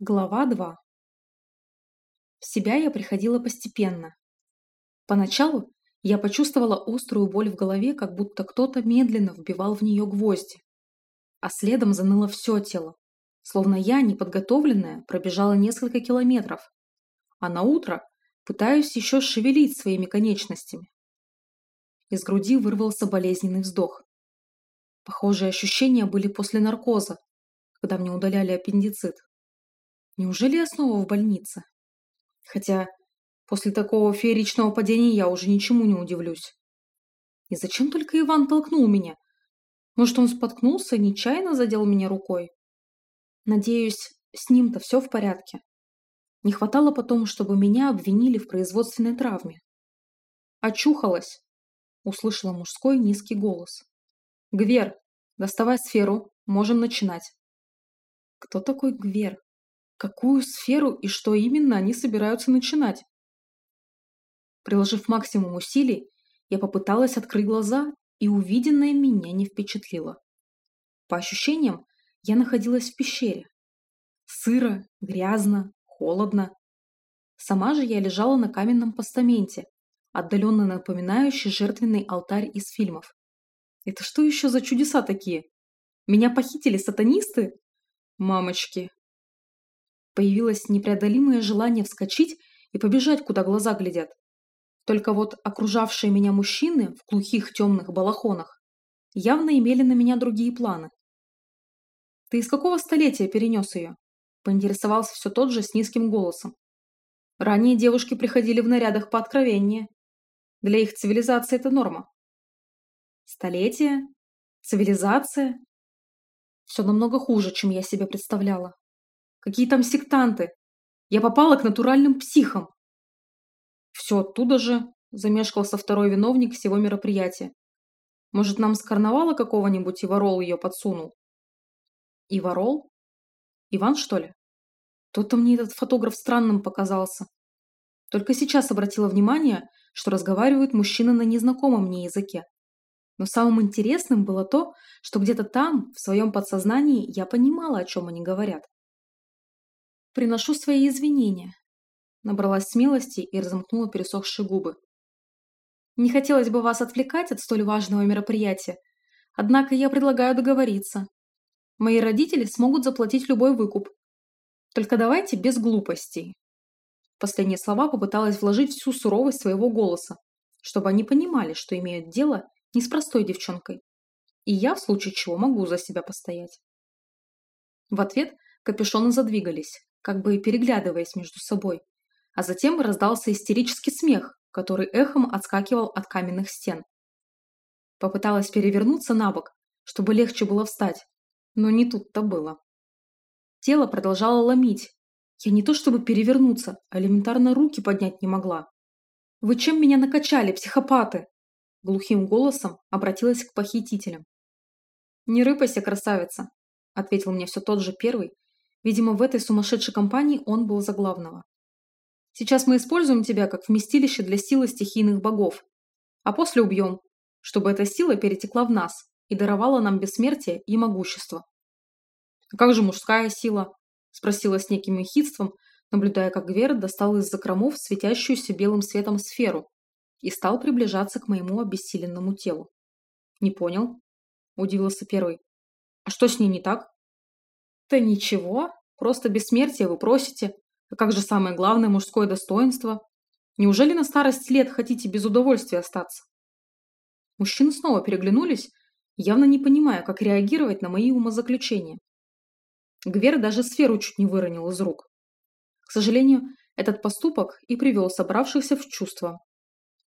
Глава 2 В себя я приходила постепенно. Поначалу я почувствовала острую боль в голове, как будто кто-то медленно вбивал в нее гвозди. А следом заныло все тело, словно я, неподготовленная, пробежала несколько километров. А на утро пытаюсь еще шевелить своими конечностями. Из груди вырвался болезненный вздох. Похожие ощущения были после наркоза, когда мне удаляли аппендицит. Неужели я снова в больнице? Хотя после такого фееричного падения я уже ничему не удивлюсь. И зачем только Иван толкнул меня? Может, он споткнулся и нечаянно задел меня рукой? Надеюсь, с ним-то все в порядке. Не хватало потом, чтобы меня обвинили в производственной травме. «Очухалась!» – услышала мужской низкий голос. «Гвер, доставай сферу, можем начинать». Кто такой Гвер? Какую сферу и что именно они собираются начинать? Приложив максимум усилий, я попыталась открыть глаза, и увиденное меня не впечатлило. По ощущениям, я находилась в пещере. Сыро, грязно, холодно. Сама же я лежала на каменном постаменте, отдаленно напоминающий жертвенный алтарь из фильмов. Это что еще за чудеса такие? Меня похитили сатанисты? Мамочки, Появилось непреодолимое желание вскочить и побежать, куда глаза глядят. Только вот окружавшие меня мужчины в глухих темных балахонах явно имели на меня другие планы. «Ты из какого столетия перенес ее?» поинтересовался все тот же с низким голосом. Ранее девушки приходили в нарядах по откровеннее. Для их цивилизации это норма. Столетие? Цивилизация? Все намного хуже, чем я себе представляла. Какие там сектанты? Я попала к натуральным психам. Все оттуда же замешкался второй виновник всего мероприятия. Может, нам с карнавала какого-нибудь Иварол ее подсунул? Иварол? Иван, что ли? То-то мне этот фотограф странным показался. Только сейчас обратила внимание, что разговаривают мужчины на незнакомом мне языке. Но самым интересным было то, что где-то там, в своем подсознании, я понимала, о чем они говорят. Приношу свои извинения. Набралась смелости и разомкнула пересохшие губы. Не хотелось бы вас отвлекать от столь важного мероприятия, однако я предлагаю договориться. Мои родители смогут заплатить любой выкуп. Только давайте без глупостей. Последние слова попыталась вложить всю суровость своего голоса, чтобы они понимали, что имеют дело не с простой девчонкой. И я, в случае чего, могу за себя постоять. В ответ капюшоны задвигались, как бы переглядываясь между собой. А затем раздался истерический смех, который эхом отскакивал от каменных стен. Попыталась перевернуться на бок, чтобы легче было встать, но не тут-то было. Тело продолжало ломить. Я не то чтобы перевернуться, а элементарно руки поднять не могла. «Вы чем меня накачали, психопаты?» Глухим голосом обратилась к похитителям. «Не рыпайся, красавица», — ответил мне все тот же первый, Видимо, в этой сумасшедшей компании он был за главного. Сейчас мы используем тебя как вместилище для силы стихийных богов, а после убьем, чтобы эта сила перетекла в нас и даровала нам бессмертие и могущество. «А как же мужская сила?» – спросила с неким ехидством, наблюдая, как Гвер достал из закромов светящуюся белым светом сферу и стал приближаться к моему обессиленному телу. «Не понял?» – удивился первый. «А что с ней не так?» Да ничего, просто бессмертие вы просите. А как же самое главное мужское достоинство? Неужели на старости лет хотите без удовольствия остаться? Мужчины снова переглянулись, явно не понимая, как реагировать на мои умозаключения. Гвер даже сферу чуть не выронил из рук. К сожалению, этот поступок и привел собравшихся в чувство.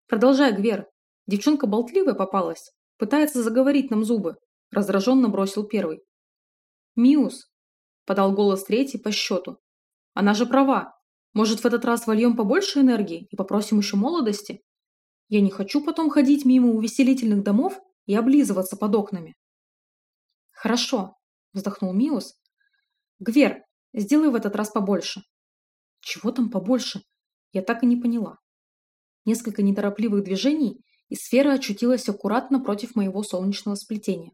«Продолжай, Гвер. Девчонка болтливая попалась. Пытается заговорить нам зубы», – раздраженно бросил первый. «Миус, подал голос третий по счету. Она же права. Может, в этот раз вольем побольше энергии и попросим еще молодости? Я не хочу потом ходить мимо увеселительных домов и облизываться под окнами. Хорошо, вздохнул Миус. Гвер, сделай в этот раз побольше. Чего там побольше? Я так и не поняла. Несколько неторопливых движений, и сфера очутилась аккуратно против моего солнечного сплетения.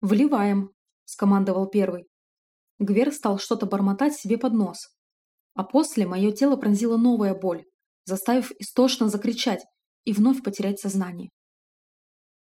«Вливаем», – скомандовал первый. Гвер стал что-то бормотать себе под нос. А после мое тело пронзила новая боль, заставив истошно закричать и вновь потерять сознание.